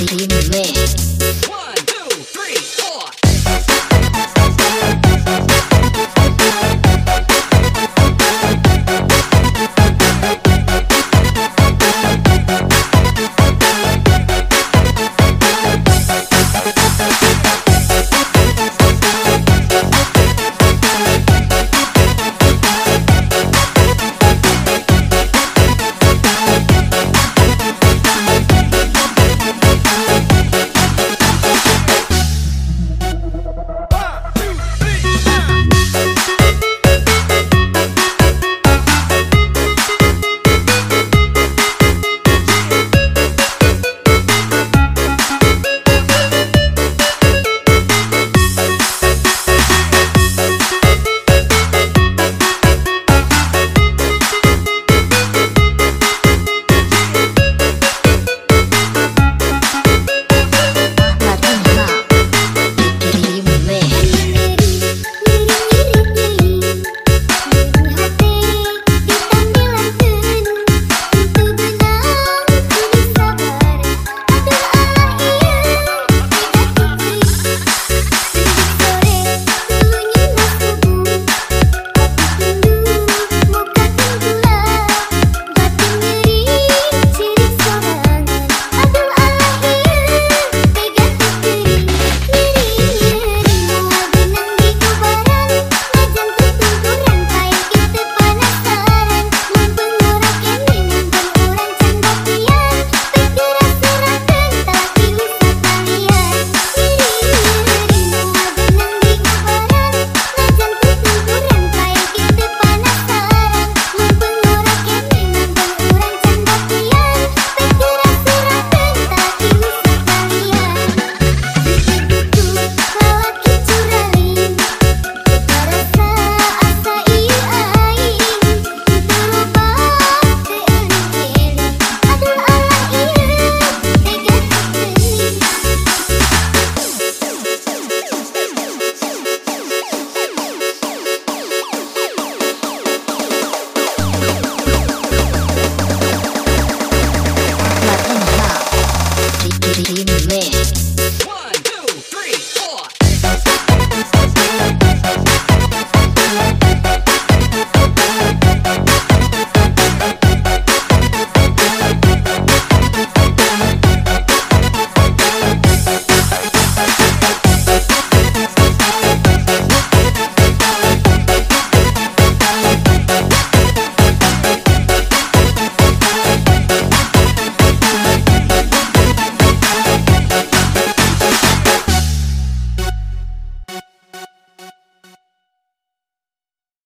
Leave me remix